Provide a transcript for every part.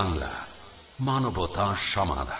বাংলা মানবতা সমাধান।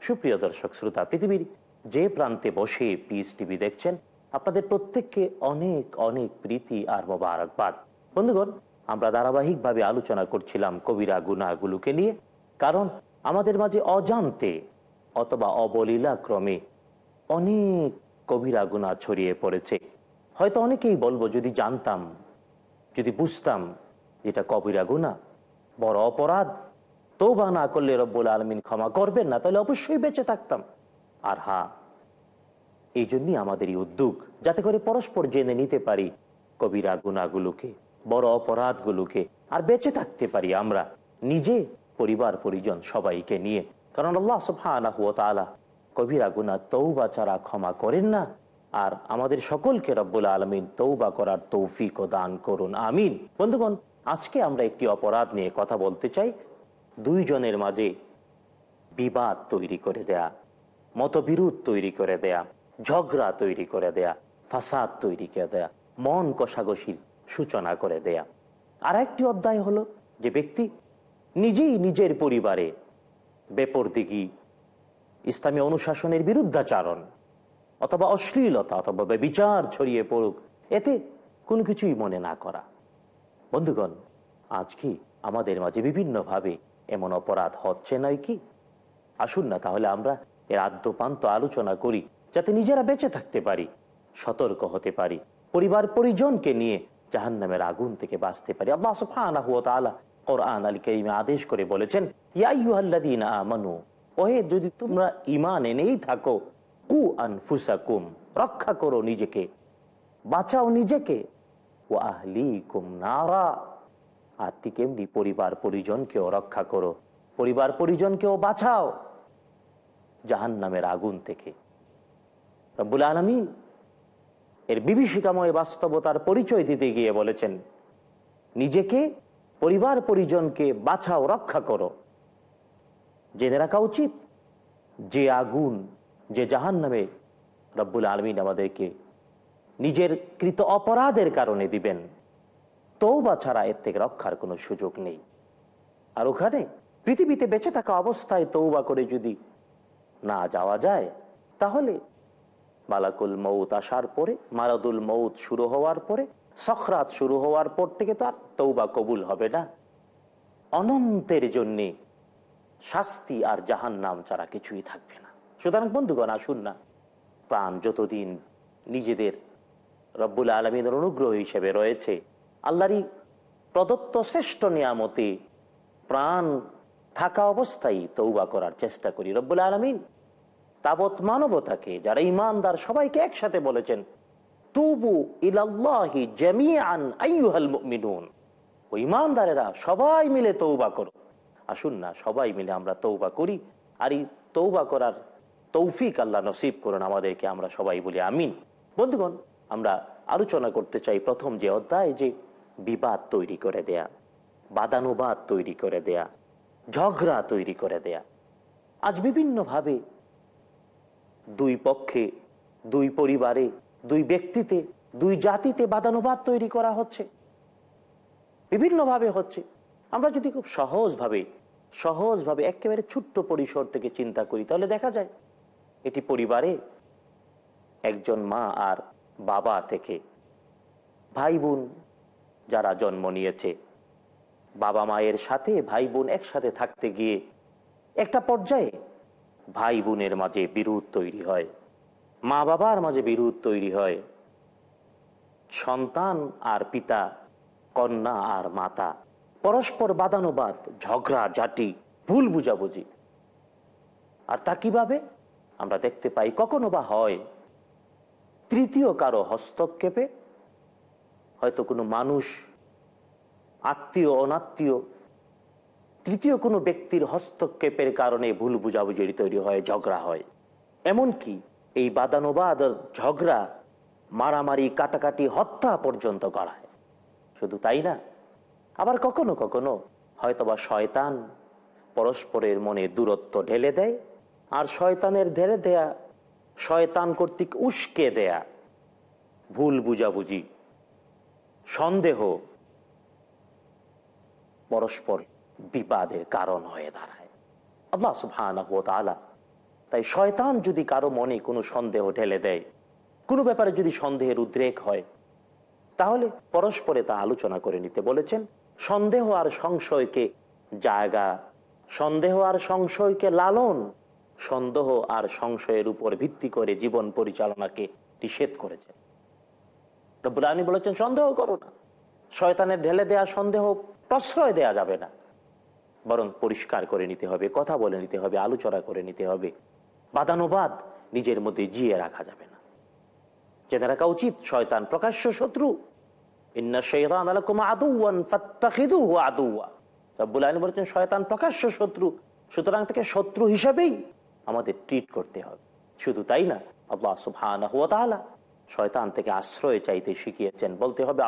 সুপ্রিয় দর্শক, শ্রোতা, পৃথিবীর যে প্রান্তে বসে পিস টিভি দেখছেন, আপনাদের প্রত্যেককে অনেক অনেক প্রীতি আর মোবারকবাদ। বন্ধুগণ, আমরা ধারাবাহিকভাবে আলোচনা করছিলাম কবিরা গুনাগুলোকে নিয়ে, কারণ আমাদের মাঝে অজান্তে অথবা অবলীলা ক্রমে অনেক কবিরা গুণা ছড়িয়ে পড়েছে। হয়তো অনেকেই বলব, যদি জানতাম, যদি বুঝতাম এটা কবিরা গুণা, বড় অপরাধ তৌবা না করলে রব্বুল আলমিন ক্ষমা করবেন না, তাহলে অবশ্যই বেঁচে থাকতাম। আর হা এই জন্যই আমাদের এই উদ্যোগ, যাতে করে পরস্পর জেনে নিতে পারি কবিরা গুণাগুলোকে বড় অপরাধগুলোকে, আর বেঁচে থাকতে পারি আমরা, নিজে, পরিবার, পরিজন সবাইকে নিয়ে। কারণ আল্লাহ সুফানা কবিরা গুণা তৌবা ছাড়া ক্ষমা করেন না, আর আমাদের সকলকে রব্বুল আলমিন তৌবা করার তৌফিক ও দান করুন, আমিন। বন্ধুগণ, আজকে আমরা একটি অপরাধ নিয়ে কথা বলতে চাই। দুইজনের মাঝে বিবাদ তৈরি করে দেয়া, মতবিরোধ তৈরি করে দেয়া, ঝগড়া তৈরি করে দেয়া, ফাসাদ তৈরি করে দেয়া, মন কষাকষির সূচনা করে দেয়া। আর একটি অধ্যায় হলো যে ব্যক্তি নিজেই নিজের পরিবারে বেপর বেপরদিগি, ইসলামী অনুশাসনের বিরুদ্ধাচারণ অথবা অশ্লীলতা অথবা বিচার ছড়িয়ে পড়ুক, এতে কোনো কিছুই মনে না করা। বন্ধুগণ, আজ কি আমাদের মাঝে বিভিন্নভাবে এমন অপরাধ হচ্ছে নয় কি? আসুন না তাহলে আমরা এর আদ্যপান্ত আলোচনা করি, যাতে নিজেরা বেঁচে থাকতে পারি, সতর্ক হতে পারি, পরিবার পরিজনকে নিয়ে জাহান নামের আগুন থেকে বাঁচতে পারি। আল্লাহ কোরআন আলী করিমে আদেশ করে বলেছেন আমানু, ওহে যদি তোমরা ইমান এনেই থাকো, কু আনফুসাকুম, রক্ষা করো নিজেকে, বাঁচাও নিজেকে ও আহলি কুম নারা। আর ঠিক এমনি পরিবার পরিজনকেও রক্ষা করো। পরিবার পরিজনকেও বাঁচাও। জাহান নামের আগুন থেকে। রব্বুল আলমী এর বিভীষিকাময় বাস্তবতার পরিচয় দিতে গিয়ে বলেছেন, নিজেকে, পরিবার পরিজনকে বাঁচাও, রক্ষা করো। জেনে রাখা উচিত যে আগুন, যে জাহান নামে রব্বুল আলমিন আমাদেরকে নিজের কৃত অপরাধের কারণে দিবেন। তৌবা ছাড়া এর থেকে রক্ষার কোনো সুযোগ নেই। আর ওখানে পৃথিবীতে বেঁচে থাকা অবস্থায় তৌবা করে যদি না যাওয়া যায়, তাহলে মালাকুল মৌত আসার পরে, মারাদুল মৌত শুরু হওয়ার পরে, সখরাত শুরু হওয়ার পর থেকে তো আর তৌবা কবুল হবে না। অনন্তের জন্যে শাস্তি আর জাহান নাম ছাড়া কিছুই থাকবে না। সুতরাং বন্ধুগণ, আসুন না। প্রাণ যতদিন নিজেদের রব্বুল আলমীদের অনুগ্রহ হিসেবে রয়েছে আল্লাহরই প্রদত্ত শ্রেষ্ঠ নিয়ামতে, প্রাণ থাকা অবস্থায় তৌবা করার চেষ্টা করি। রব্বুল আলমিন তাবৎ মানবতাকে, যারা ইমানদার সবাইকে একসাথে বলেছেন, তুবু ইলাল্লাহি ইমানদারেরা সবাই মিলে তৌবা করো। আসুন না, সবাই মিলে আমরা তৌবা করি আর এই তৌবা করার তৌফিক আল্লাহ নসিব করুন আমাদেরকে, আমরা সবাই বলি আমিন। বন্ধুগণ, আমরা আলোচনা করতে চাই প্রথম যে অধ্যায় যে বিবাদ তৈরি করে দেয়া, বাদানুবাদ তৈরি করে দেয়া, ঝগড়া তৈরি করে দেয়া। আজ বিভিন্নভাবে দুই পক্ষে, দুই পরিবারে, দুই ব্যক্তিতে, দুই জাতিতে বাদানুবাদ তৈরি করা হচ্ছে। বিভিন্নভাবে হচ্ছে। আমরা যদি খুব সহজভাবে সহজভাবে একেবারে ছোট্ট পরিসর থেকে চিন্তা করি, তাহলে দেখা যায় এটি পরিবারে একজন মা আর বাবা থেকে ভাই বোন যারা জন্ম নিয়েছে। বাবা মায়ের সাথে ভাই বোন একসাথে থাকতে গিয়ে একটা পর্যায়ে ভাই বোনের মাঝে বিরোধ তৈরি হয়। মা বাবার মাঝে বিরোধ তৈরি হয়। সন্তান আর পিতা, কন্যা আর মাতা, পরস্পর বাদানুবাদ, ঝগড়া, ঝাঁটি, ভুল বুঝাবুঝি। আর তা কীভাবে? আমরা দেখতে পাই কখনো বা হয়। তৃতীয় কারও হস্তক্ষেপে হয়তো কোনো মানুষ, আত্মীয়, অনাত্মীয়, তৃতীয় কোনো ব্যক্তির হস্তক্ষেপের কারণে ভুল বুঝাবুঝি তৈরি হয়, ঝগড়া হয়। এমনকি এই বাদানুবাদ ঝগড়া, মারামারি, কাটাকাটি, হত্যা পর্যন্ত করায় শুধু তাই না, আবার কখনো কখনো হয়তোবা শয়তান পরস্পরের মনে দূরত্ব ঢেলে দেয় আর শয়তানের ঢেলে দেয়া, শয়তান কর্তৃক উস্কে দেয়া ভুল বুঝাবুঝি সন্দেহ পরস্পর বিবাদের কারণ হয়ে দাঁড়ায়। আল্লাহ তাআলা তাই শয়তান যদি কারও মনে কোনো সন্দেহ ঢেলে দেয়, কোনো ব্যাপারে যদি সন্দেহের উদ্রেক হয়, তাহলে পরস্পরে তা আলোচনা করে নিতে বলেছেন, সন্দেহ আর সংশয়কে জায়গা, সন্দেহ আর সংশয়কে লালন, সন্দেহ আর সংশয়ের উপর ভিত্তি করে জীবন পরিচালনাকে নিষেধ করেছেন। রব্বুল আলী বলেছেন, সন্দেহ করো না। শয়তানের ঢেলে দেয়া সন্দেহ প্রশ্রয় দেয়া যাবে না। বরং পরিষ্কার করে নিতে হবে, কথা বলে নিতে হবে, আলোচনা করে নিতে হবে। বাদানুবাদ নিজের মধ্যে জিয়ে রাখা যাবে না। জেনে রাখা উচিত, শয়তান প্রকাশ্য শত্রু। বলেছেন, শয়তান প্রকাশ্য শত্রু, সুতরাং তাকে শত্রু হিসাবেই আমাদের ট্রিট করতে হবে। শুধু তাই না, আল্লাহ তাআলা শয়তান থেকে আশ্রয় চাইতে শিখিয়েছেন। বলতে হবে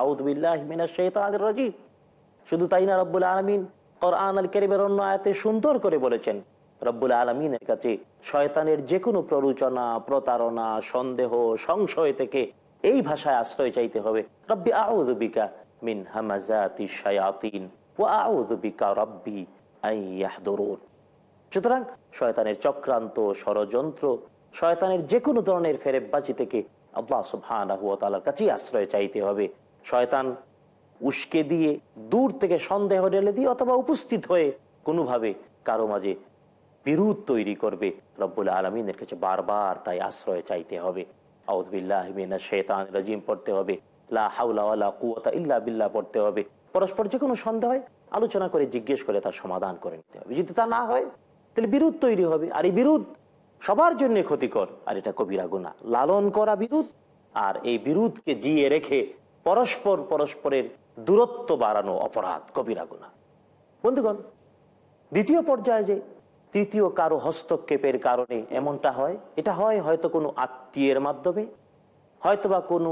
শুধু তাই না, রব্বুল আলমিন কোরআন আল কেরিমের অন্য সুন্দর করে বলেছেন, রব্বুল আলমিনের কাছে শয়তানের যে কোনো প্ররোচনা, প্রতারণা, সন্দেহ, সংশয় থেকে এই ভাষায় আশ্রয় চাইতে হবে। রব্বি আউদুবিকা মিন হামাজাতি ও সুতরাং শয়তানের চক্রান্ত, ষড়যন্ত্র, শয়তানের যে কোনো ধরনের ফেরেববাজি থেকে আল্লাহ সুবহানাহু ওয়া তাআলার কাছেই আশ্রয় চাইতে হবে। শয়তান উস্কে দিয়ে দূর থেকে সন্দেহ ঢেলে দিয়ে অথবা উপস্থিত হয়ে কোনোভাবে কারও মাঝে বিরোধ তৈরি করবে। রব্বুল আলমিনের কাছে বারবার তাই আশ্রয় চাইতে হবে। আউদ্বিল্লাহমিনা শেতান রাজিম পড়তে হবে। লা হাউলা ওয়ালা কুয়াতা ইল্লা বিল্লাহ পড়তে হবে। পরস্পর যে কোনো সন্দেহ হয় আলোচনা করে জিজ্ঞেস করে তার সমাধান করে নিতে হবে। যদি তা না হয়, তাহলে বিরোধ তৈরি হবে। আর এই বিরোধ সবার জন্য ক্ষতিকর। আর এটা কবিরা গুণা লালন করা বিরোধ আর এই বিরোধকে জিয়ে রেখে পরস্পর পরস্পরের দূরত্ব বাড়ানো অপরাধ, কবিরা গুণা বন্ধুগণ, দ্বিতীয় পর্যায়ে যে তৃতীয় কারও হস্তক্ষেপের কারণে এমনটা হয়, এটা হয় হয়তো কোনো আত্মীয়ের মাধ্যমে, হয়তোবা কোনো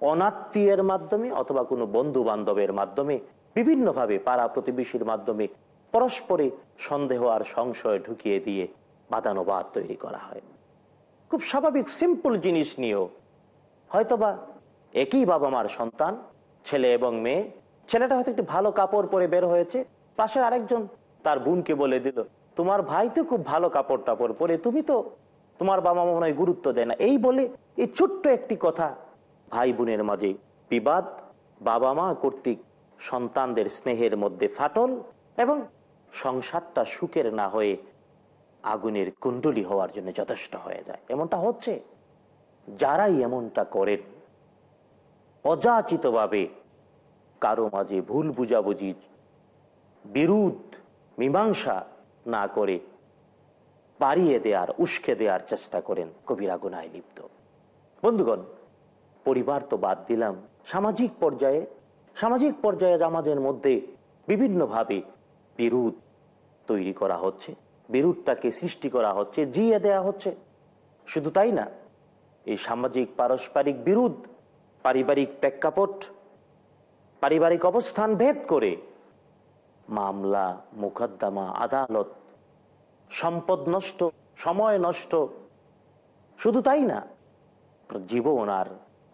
অনাত্মীয়ের মাধ্যমে অথবা কোনো বন্ধু বান্ধবের মাধ্যমে, বিভিন্নভাবে পাড়া প্রতিবেশীর মাধ্যমে পরস্পরে সন্দেহ আর সংশয় ঢুকিয়ে দিয়ে বাদানুবাদ তৈরি করা হয়। খুব স্বাভাবিক সিম্পল জিনিস নিয়েও। হয়তোবা একই বাবা মার সন্তান, ছেলে এবং মেয়ে, ছেলেটা হয়তো একটু ভালো কাপড় পরে বের হয়েছে পাশে আরেকজন তার বোনকে বলে দিল, তোমার ভাই তো খুব ভালো কাপড় টাপড় পরে, তুমি তো তোমার বাবা মা মনে গুরুত্ব দেয় না। এই বলে এই ছোট্ট একটি কথা ভাই বোনের মাঝে বিবাদ বাবা মা কর্তৃক সন্তানদের স্নেহের মধ্যে ফাটল এবং সংসারটা সুখের না হয়ে আগুনের কুণ্ডলি হওয়ার জন্য যথেষ্ট হয়ে যায়। এমনটা হচ্ছে, যারাই এমনটা করেন, অযাচিতভাবে কারও মাঝে ভুল বুঝাবুঝি বিরুদ্ধ মীমাংসা না করে বাড়িয়ে দেওয়ার, উস্কে দেওয়ার চেষ্টা করেন কবিরা গুনায় লিপ্ত। বন্ধুগণ, পরিবার তো বাদ দিলাম। সামাজিক পর্যায়ে সামাজিক পর্যায়ে আমাদের মধ্যে বিভিন্নভাবে বিরোধ তৈরি করা হচ্ছে। বিরোধটাকে সৃষ্টি করা হচ্ছে, জিয়ে দেয়া হচ্ছে। শুধু তাই না, এই সামাজিক, পারস্পরিক বিরোধ, পারিবারিক প্রেক্ষাপট, পারিবারিক অবস্থান ভেদ করে মামলা, মোকদ্দমা, আদালত, সম্পদ নষ্ট, সময় নষ্ট, শুধু তাই না, জীবন আর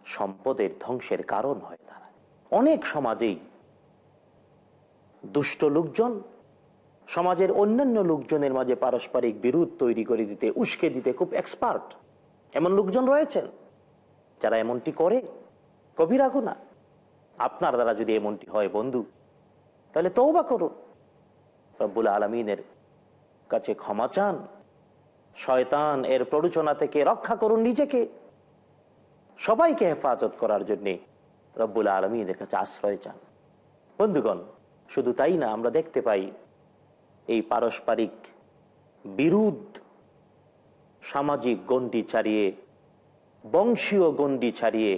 সম্পদের ধ্বংসের কারণ হয় তারা। অনেক সমাজেই দুষ্ট লোকজন সমাজের অন্যান্য লোকজনের মাঝে পারস্পরিক বিরোধ তৈরি করে দিতে, উস্কে দিতে খুব এক্সপার্ট এমন লোকজন রয়েছেন, যারা এমনটি করে। কবি কবিরা গুণা আপনার দ্বারা যদি এমনটি হয় বন্ধু, তাহলে তৌবা করুন। রব্বুল আলমিনের কাছে ক্ষমা চান। শয়তান এর প্ররোচনা থেকে রক্ষা করুন নিজেকে। সবাইকে হেফাজত করার জন্যে রব্বুল আলমিনের কাছে আশ্রয় চান। বন্ধুগণ, শুধু তাই না, আমরা দেখতে পাই এই পারস্পরিক বিরোধ সামাজিক গণ্ডি ছাড়িয়ে, বংশীয় গণ্ডি ছাড়িয়ে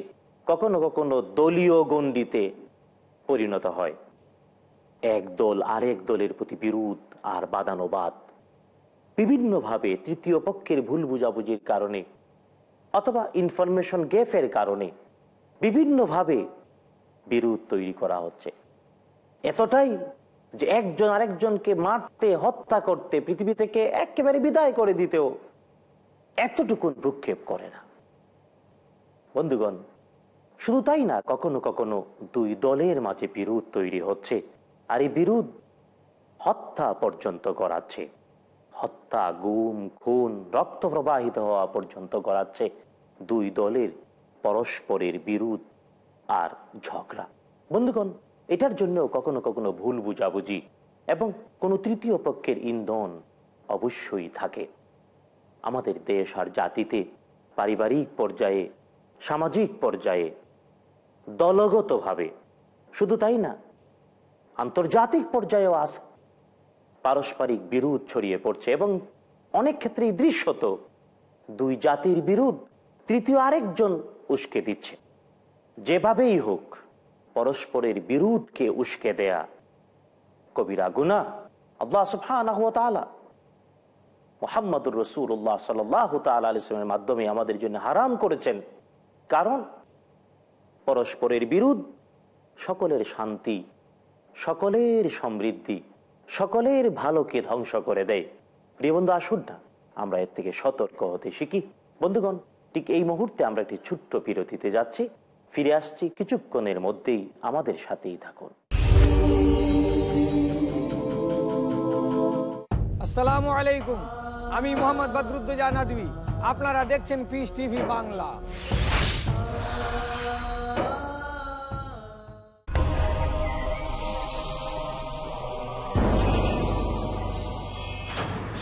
কখনো কখনো দলীয় গণ্ডিতে পরিণত হয়। এক দল আরেক দলের প্রতি বিরোধ আর বাদানুবাদ। বিভিন্নভাবে তৃতীয় পক্ষের ভুল বুঝাবুঝির কারণে অথবা ইনফরমেশন গ্যাফের কারণে বিভিন্নভাবে বিরোধ তৈরি করা হচ্ছে। এতটাই যে একজন আরেকজনকে মারতে, হত্যা করতে, পৃথিবী থেকে একেবারে বিদায় করে দিতেও এতটুকুন ভ্রুক্ষেপ করে না। বন্ধুগণ, শুধু তাই না, কখনো কখনো দুই দলের মাঝে বিরোধ তৈরি হচ্ছে, আর এই বিরোধ হত্যা পর্যন্ত করাচ্ছে হত্যা, গুম, খুন, রক্ত প্রবাহিত হওয়া পর্যন্ত করাচ্ছে দুই দলের পরস্পরের বিরোধ আর ঝগড়া। বন্ধুগণ এটার জন্য কখনো কখনো ভুল বুঝাবুঝি এবং কোনো তৃতীয় পক্ষের ইন্ধন অবশ্যই থাকে। আমাদের দেশ আর জাতিতে পারিবারিক পর্যায়ে, সামাজিক পর্যায়ে, দলগতভাবে, শুধু তাই না, আন্তর্জাতিক পর্যায়েও আজ পারস্পরিক বিরোধ ছড়িয়ে পড়ছে এবং অনেক ক্ষেত্রেই দৃশ্যত দুই জাতির বিরোধ তৃতীয় আরেকজন উস্কে দিচ্ছে। যেভাবেই হোক পরস্পরের বিরোধকে উস্কে দেয়া কবিরা গুনা আল্লাহ তাআলা মোহাম্মদুর রসুল্লাহ সাল্লাহ তালের মাধ্যমে আমাদের জন্য হারাম করেছেন। কারণ পরস্পরের বিরোধ সকলের শান্তি, সকলের সমৃদ্ধি, সকলের ভালোকে ধ্বংস করে দেয়। প্রিয় বন্ধু, আসুন না, আমরা এর থেকে সতর্ক হতে শিখি। বন্ধুগণ, ঠিক এই মুহূর্তে আমরা একটি ছোট্ট বিরতিতে যাচ্ছি। ফিরে আসছি কিছুক্ষণের মধ্যেই আমাদের সাথেই থাকুন। আসসালামু আলাইকুম। আমি মোহাম্মদ বদরুদ্দোজা নাদবি আপনারা দেখছেন পিস টিভি বাংলা।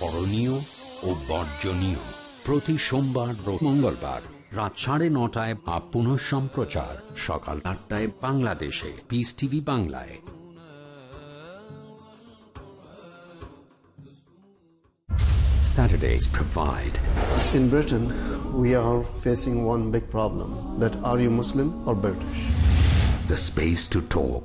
করণীয় ও বর্জনীয় প্রতি সোমবার ও মঙ্গলবার রাত সাড়ে নটায় বা পুনঃ সম্প্রচার সকাল আটটায় বাংলাদেশে পিস টিভি বাংলায় Saturdays provide In Britain, we are facing one big problem that are you Muslim or British? the space to talk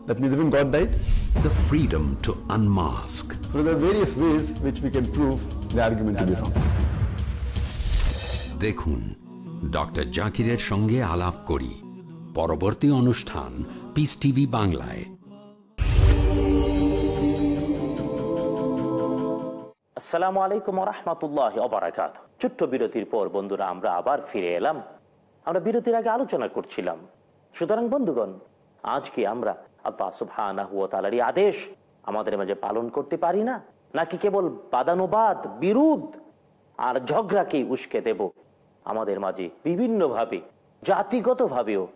That means even God died? the freedom to unmask. So there are various ways which we can prove the argument to be wrong. দেখুন doctor জাকিরের সঙ্গে আলাপ করি। পরবর্তী অনুষ্ঠান piece TV বাংলায়। আসসালামু আলাইকুম রহমতুল্লাহ অবরাকাত ছোট্ট বিরতির পর বন্ধুরা আমরা আবার ফিরে এলাম। আমরা বিরতির আগে আলোচনা করছিলাম। সুতরাং বন্ধুগণ আজকে আমরা আল্লাহ সুবহানাহু ওয়া তাআলারই আদেশ আমাদের মাঝে পালন করতে পারি না। নাকি কেবল বাদানুবাদ বিরোধ আর ঝগড়াকেই উস্কে দেব আমাদের মাঝে বিভিন্নভাবে, জাতিগতভাবেও,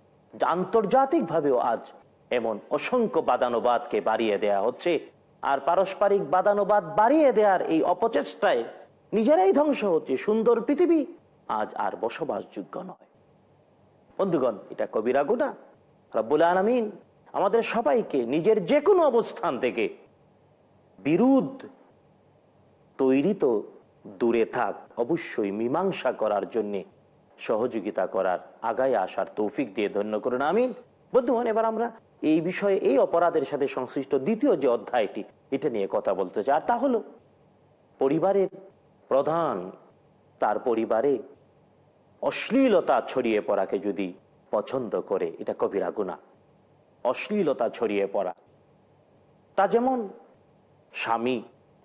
আন্তর্জাতিকভাবেও আজ এমন অসংখ্য বাদানুবাদকে বাড়িয়ে দেয়া হচ্ছে আর পারস্পরিক বাদানুবাদ বাড়িয়ে দেওয়ার এই অপচেষ্টায় নিজেরাই ধ্বংস হচ্ছে। সুন্দর পৃথিবী আজ আর বসবাসযোগ্য নয়। বন্ধুগণ, এটা কবিরা গুণা। রব্বুল আলমিন আমাদের সবাইকে নিজের যে কোনো অবস্থান থেকে বিরুদ্ধ তৈরি তো দূরে থাক। অবশ্যই মীমাংসা করার জন্যে সহযোগিতা করার, আগায় আসার তৌফিক দিয়ে ধন্য করুন, আমিন। বন্ধুগণ, এবার আমরা এই বিষয়ে এই অপরাধের সাথে সংশ্লিষ্ট দ্বিতীয় যে অধ্যায়টি এটা নিয়ে কথা বলতে চাই। আর তা হলো, পরিবারের প্রধান তার পরিবারে অশ্লীলতা ছড়িয়ে পড়াকে যদি পছন্দ করে, এটা কবিরা গুণা। অশ্লীলতা ছড়িয়ে পড়া। তা যেমন স্বামী,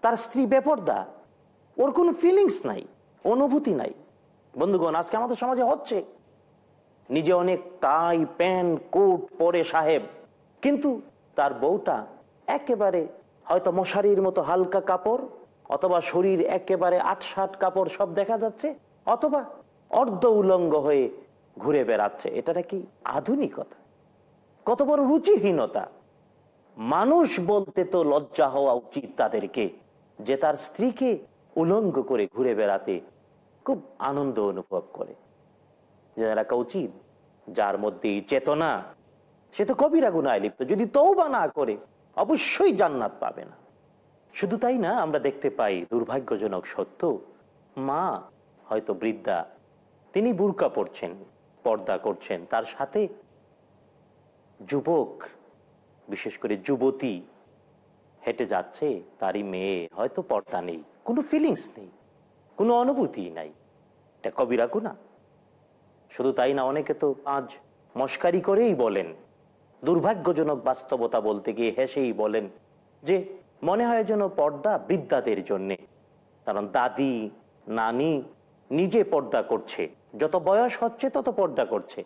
তার স্ত্রী বেপর্দা, ওর কোনো ফিলিংস নাই, অনুভূতি নাই। বন্ধুগণ, আজকে আমাদের সমাজে হচ্ছে, নিজে অনেক টাই প্যান্ট কোট পরে সাহেব, কিন্তু তার বউটা একেবারে হয়তো মশারির মতো হালকা কাপড়, অথবা শরীর একেবারে আট ষাট কাপড় সব দেখা যাচ্ছে, অথবা অর্ধ উলঙ্গ হয়ে ঘুরে বেড়াচ্ছে। এটা নাকি আধুনিকতা? কত বড় রুচিহীনতা। মানুষ বলতে তো লজ্জা হওয়া উচিত তাদেরকে যে তার স্ত্রীকে উলঙ্গ করে ঘুরে বেড়াতে খুব আনন্দ অনুভব করে। রাখা উচিত যার মধ্যে চেতনা, সে তো কবিরা গুনায় লিপ্ত। যদি তৌবা না করে, অবশ্যই জান্নাত পাবে না। শুধু তাই না, আমরা দেখতে পাই দুর্ভাগ্যজনক সত্য মা, হয়তো বৃদ্ধা, তিনি বুরকা পড়ছেন পর্দা করছেন। তার সাথে যুবক, বিশেষ করে যুবতী, হেঁটে যাচ্ছে, তারই মেয়ে। হয়তো পর্দা নেই, কোনো ফিলিংস নেই, কোনো অনুভূতি নাই। এটা কবিরা গুণা শুধু তাই না, অনেকে তো আজ মস্কারি করেই বলেন, দুর্ভাগ্যজনক বাস্তবতা বলতে গিয়ে হেসেই বলেন যে, মনে হয় যেন পর্দা বৃদ্ধাদের জন্যে। কারণ দাদি, নানি নিজে পর্দা করছে। যত বয়স হচ্ছে, তত পর্দা করছে।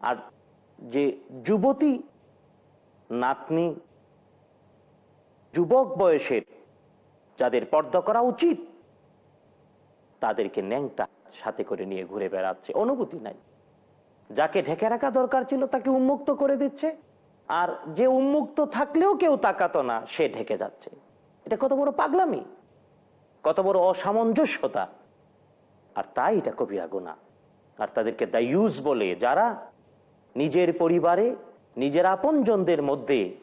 আর যে যুবতী নাতনি, যুবক বয়সের, যাদের পর্দা করা উচিত, তাদেরকে ন্যাংটা সাথে করে নিয়ে ঘুরে বেড়াচ্ছে। অনুভূতি নাই। যাকে ঢেকে রাখা দরকার ছিল, তাকে উন্মুক্ত করে দিচ্ছে। আর যে উন্মুক্ত থাকলেও কেউ তাকাতো না, সে ঢেকে যাচ্ছে। এটা কত বড় পাগলামি! কত বড় অসামঞ্জস্যতা! আর তাই এটা কবিরা গুণা আর তাদেরকে দায়ুস বলে যারা নিজের পরিবারে, নিজের আপনজনদের মধ্যে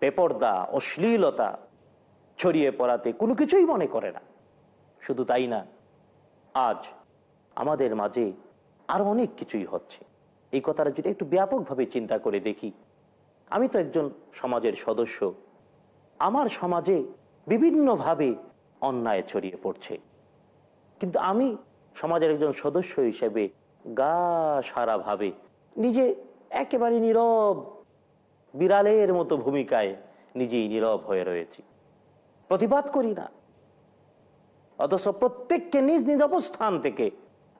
বেপর্দা, অশ্লীলতা ছড়িয়ে পড়াতে কোনো কিছুই মনে করে না। শুধু তাই না, আজ আমাদের মাঝে আরও অনেক কিছুই হচ্ছে। এই কথাটা যদি একটু ব্যাপকভাবে চিন্তা করে দেখি, আমি তো একজন সমাজের সদস্য। আমার সমাজে বিভিন্নভাবে অন্যায় ছড়িয়ে পড়ছে। কিন্তু আমি সমাজের একজন সদস্য হিসেবে গা সারাভাবে নিজে একেবারে নীরব, বিড়ালের মতো ভূমিকায় নিজেই নীরব হয়ে রয়েছি। প্রতিবাদ করি না। অথচ প্রত্যেককে নিজ নিজ অবস্থান থেকে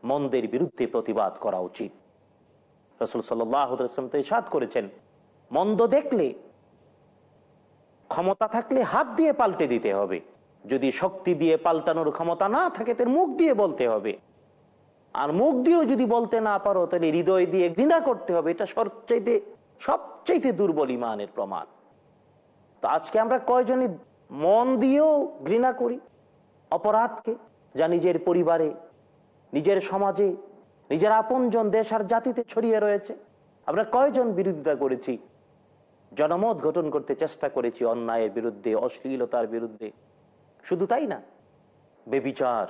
মন্দের বিরুদ্ধে প্রতিবাদ করা উচিত। রসুল সাল্লাম তো করেছেন, মন্দ দেখলে, ক্ষমতা থাকলে হাত দিয়ে পাল্টে দিতে হবে। যদি শক্তি দিয়ে পাল্টানোর ক্ষমতা না থাকে, তার মুখ দিয়ে বলতে হবে। আর মুখ দিয়েও যদি বলতে না পারো, তাহলে হৃদয় দিয়ে ঘৃণা করতে হবে। এটা সবচাইতে সবচাইতে দুর্বল ইমানের প্রমাণ। তো আজকে আমরা কয়জনই মন দিয়েও ঘৃণা করি? অপরাধকে? যা নিজের পরিবারে, নিজের সমাজে, নিজের আপনজন দেশ আর জাতিতে ছড়িয়ে রয়েছে। আমরা কয়জন বিরোধিতা করেছি? জনমত গঠন করতে চেষ্টা করেছি অন্যায়ের বিরুদ্ধে, অশ্লীলতার বিরুদ্ধে। শুধু তাই না, বেবিচার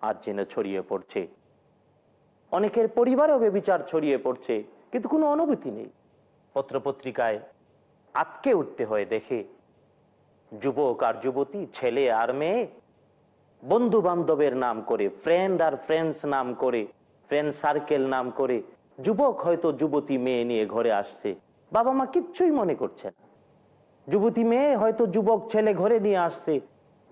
আজ জেনে ছড়িয়ে পড়ছে। অনেকের পরিবারেও বেবিচার ছড়িয়ে পড়ছে, কিন্তু কোনো অনুভূতি নেই। পত্রপত্রিকায় আটকে উঠতে হয় দেখে। যুবক আর যুবতী, ছেলে আর মেয়ে বন্ধু বান্ধবের নাম করে ফ্রেন্ড আর ফ্রেন্ডস নাম করে ফ্রেন্ড সার্কেল নাম করে, যুবক হয়তো যুবতী মেয়ে নিয়ে ঘরে আসছে, বাবা মা কিচ্ছুই মনে করছে না। যুবতী মেয়ে হয়তো যুবক ছেলে ঘরে নিয়ে আসছে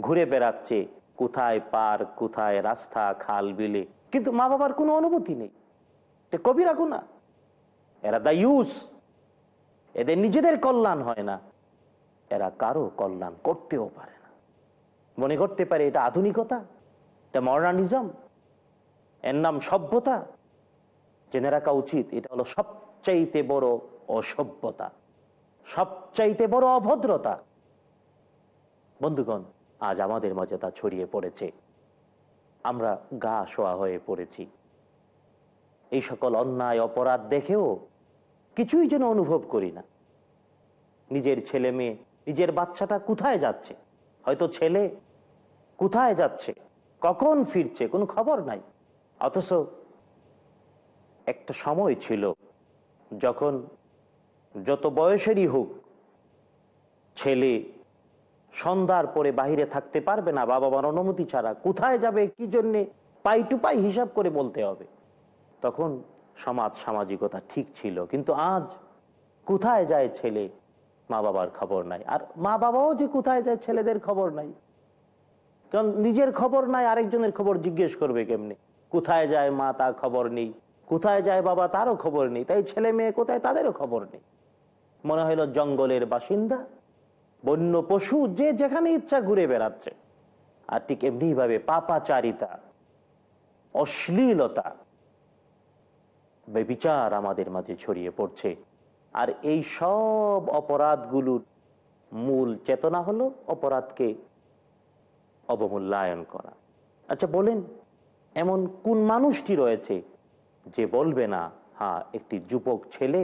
ঘুরে বেড়াচ্ছে। কোথায় পার্ক কোথায় রাস্তা, খাল, বিলে। কিন্তু মা বাবার কোনো অনুভূতি নেই। কবিরা গুণা এরা দা ইউস। এদের নিজেদের কল্যাণ হয় না। এরা কারও কল্যাণ করতেও পারে না। মনে করতে পারে এটা আধুনিকতা, এটা মডার্নিজম। এর নাম সভ্যতা। জেনে রাখা উচিত, এটা হলো সবচাইতে বড় অসভ্যতা। সবচাইতে বড় অভদ্রতা। বন্ধুগণ আজ আমাদের মাঝে তা ছড়িয়ে পড়েছে। আমরা গা শোয়া হয়ে পড়েছি। এই সকল অন্যায়, অপরাধ দেখেও কিছুই যেন অনুভব করি না। নিজের ছেলে মেয়ে, নিজের বাচ্চাটা কোথায় যাচ্ছে? হয়তো ছেলে কোথায় যাচ্ছে? কখন ফিরছে? কোনো খবর নাই। অথচ একটা সময় ছিল যখন যত বয়সেরই হোক ছেলে সন্ধ্যার পরে বাহিরে থাকতে পারবে না, বাবা মার অনুমতি ছাড়া। কোথায় যাবে, কি জন্যে? পাই টু পাই হিসাব করে বলতে হবে। তখন সমাজ সামাজিকতা ঠিক ছিল, কিন্তু আজ কোথায় যায় ছেলে? মা বাবার খবর নাই। আর মা বাবাও যে কোথায় যায় ছেলেদের খবর নাই। কারণ নিজের খবর নাই, আরেকজনের খবর জিজ্ঞেস করবে কেমনি? কোথায় যায় মা, তার খবর নেই। কোথায় যায় বাবা, তারও খবর নেই। তাই ছেলে মেয়ে কোথায়, তাদেরও খবর নেই। মনে হইল জঙ্গলের বাসিন্দা বন্য পশু যে যেখানে ইচ্ছা ঘুরে বেড়াচ্ছে। আর ঠিক এমনি ভাবে পাপাচারিতা, অশ্লীলতা, বেবিচার আমাদের মাঝে ছড়িয়ে পড়ছে। আর এই সব অপরাধগুলোর মূল চেতনা হলো অপরাধকে অবমূল্যায়ন করা। আচ্ছা বলেন, এমন কোন মানুষটি রয়েছে যে বলবে না হ্যাঁ একটি যুবক ছেলে,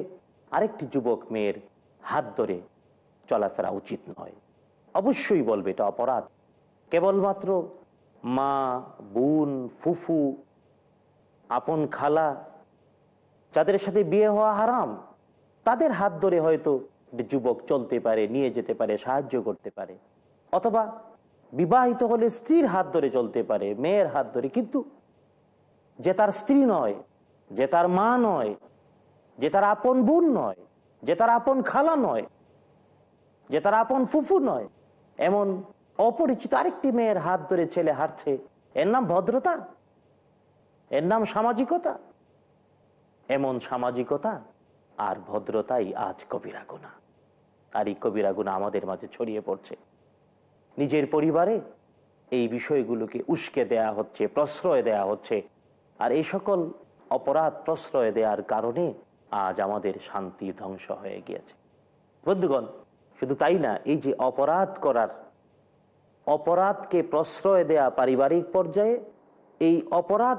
আরেকটি যুবক মেয়ের হাত ধরে চলাফেরা উচিত নয়। অবশ্যই বলবে এটা অপরাধ। কেবলমাত্র মা, বোন, ফুফু, আপন খালা, যাদের সাথে বিয়ে হওয়া হারাম, তাদের হাত ধরে হয়তো যুবক চলতে পারে, নিয়ে যেতে পারে, সাহায্য করতে পারে। অথবা বিবাহিত হলে স্ত্রীর হাত ধরে চলতে পারে, মেয়ের হাত ধরে, কিন্তু যে তার স্ত্রী নয়, যে তার মা নয়, যে তার আপন বোন নয়, যে তার আপন খালা নয় যে তার আপন ফুফু নয়, এমন অপরিচিত আরেকটি মেয়ের হাত ধরে ছেলে হাঁটছে। এর নাম ভদ্রতা, এর নাম সামাজিকতা, এমন সামাজিকতা আর ভদ্রতাই আজ কবিরা গুণা। আর এই কবিরা গুণা আমাদের মাঝে ছড়িয়ে পড়ছে। নিজের পরিবারে এই বিষয়গুলোকে উস্কে দেয়া হচ্ছে, প্রশ্রয় দেয়া হচ্ছে। আর এই সকল অপরাধ প্রশ্রয় দেওয়ার কারণে আজ আমাদের শান্তি ধ্বংস হয়ে গিয়েছে। বন্ধুগণ শুধু তাই না? এই যে অপরাধ করার, অপরাধকে প্রশ্রয় দেয়া পারিবারিক পর্যায়ে, এই অপরাধ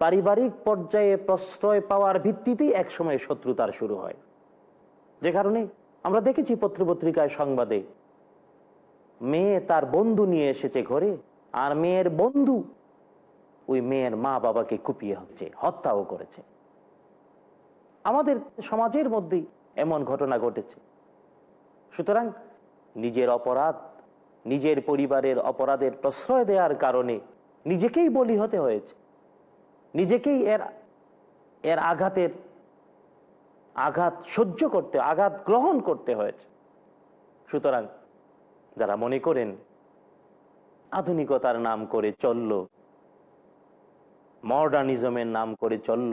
পারিবারিক পর্যায়ে প্রশ্রয় পাওয়ার ভিত্তিতেই একসময় শত্রুতার শুরু হয়। যে কারণে আমরা দেখেছি পত্রপত্রিকায় সংবাদে, মেয়ে তার বন্ধু নিয়ে এসেছে ঘরে, আর মেয়ের বন্ধু ওই মেয়ের মা বাবাকে কুপিয়ে হচ্ছে, হত্যাও করেছে। আমাদের সমাজের মধ্যেই এমন ঘটনা ঘটেছে। সুতরাং নিজের অপরাধ, নিজের পরিবারের অপরাধের প্রশ্রয় দেওয়ার কারণে নিজেকেই বলি হতে হয়েছে। নিজেকেই এর এর আঘাতের আঘাত সহ্য করতে, আঘাত গ্রহণ করতে হয়েছে। সুতরাং যারা মনে করেন আধুনিকতার নাম করে চলল, মডার্নিজমের নাম করে চলল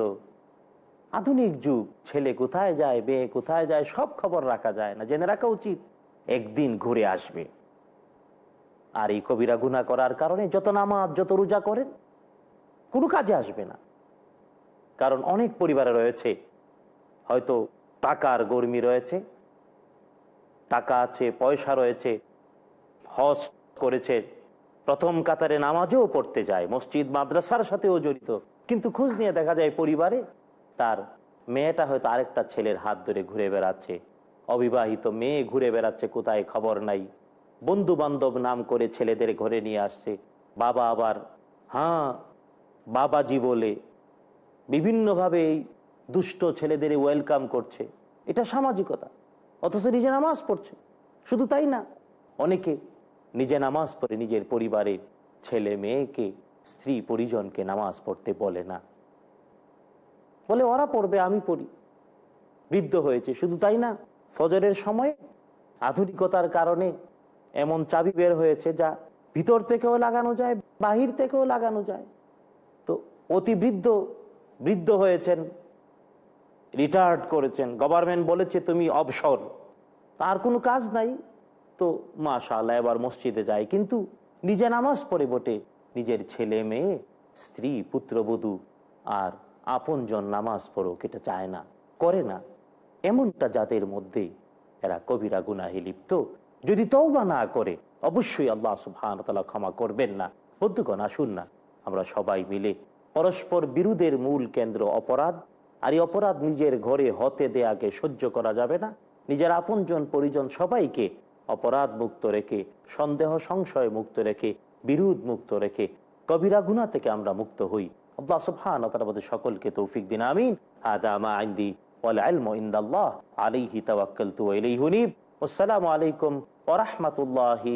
আধুনিক যুগ, ছেলে কোথায় যায়, মেয়ে কোথায় যায়, সব খবর রাখা যায় না, জেনে রাখা উচিত। একদিন ঘুরে আসবে। আর এই কবিরা গুণা করার কারণে যত নামাজ, যত রোজা করেন, কোনো কাজে আসবে না। কারণ অনেক পরিবারে রয়েছে, হয়তো টাকার গর্মী রয়েছে, টাকা আছে, পয়সা রয়েছে, হজ করেছে, প্রথম কাতারে নামাজেও পড়তে যায়, মসজিদ, মাদ্রাসার সাথেও জড়িত। কিন্তু খোঁজ নিয়ে দেখা যায় পরিবারে তার মেয়েটা হয়তো আরেকটা ছেলের হাত ধরে ঘুরে বেড়াচ্ছে। অবিবাহিত মেয়ে ঘুরে বেড়াচ্ছে, কোথায় খবর নাই। বন্ধু বান্ধব নাম করে ছেলেদের ঘরে নিয়ে আসছে। বাবা আবার হ্যাঁ বাবাজি বলে। বিভিন্নভাবে এই দুষ্ট ছেলেদের ওয়েলকাম করছে। এটা সামাজিকতা, অথচ নিজে নামাজ পড়ছে। শুধু তাই না, অনেকে নিজে নামাজ পড়ে নিজের পরিবারের ছেলে মেয়েকে, স্ত্রী পরিজনকে নামাজ পড়তে বলে না। বলে ওরা পড়বে, আমি পড়ি। বৃদ্ধ হয়েছে, শুধু তাই না, ফজরের সময় আধুনিকতার কারণে এমন চাবি বের হয়েছে যা ভিতর থেকেও লাগানো যায়, বাহির থেকেও লাগানো যায়। তো অতি বৃদ্ধ বৃদ্ধ হয়েছেন রিটায়ার্ড করেছেন। গভর্নমেন্ট বলেছে, তুমি অবসর। তার কোনো কাজ নাই। তো মাশাল্লাহ এবার মসজিদে যায়। কিন্তু নিজে নামাজ পড়ে বটে। নিজের ছেলে মেয়ে, স্ত্রী, পুত্রবধূ আর আপনজন নামাজ পড়ুক, এটা চায় না, করে না। এমনটা যাদের মধ্যে এরা কবিরা গুনাহে লিপ্ত। যদি তওবা না করে, অবশ্যই আল্লাহ সুবহান তালা ক্ষমা করবেন না। বদ্ধগণ আসুন না, আমরা সবাই মিলে পরস্পর বিরোধের মূল কেন্দ্র অপরাধ, আর এই অপরাধ নিজের ঘরে হতে দেয়াকে সহ্য করা যাবে না। নিজের আপনজন, পরিজন সবাইকে অপরাধ মুক্ত রেখে, সন্দেহ, সংশয় মুক্ত রেখে, বিরোধ মুক্ত রেখে কবিরা গুনা থেকে আমরা মুক্ত হই। আল্লাহ সুবহান আমাদের সকলকে তৌফিক দিন, আমিন। আদা মা আইন্দি ওয়াল ইলমু ইনদাল্লাহ আলাইহি তাওয়াক্কালতু ওয়া ইলাইহি উনীব। আসসালামু আলাইকুম ওয়া রাহমাতুল্লাহি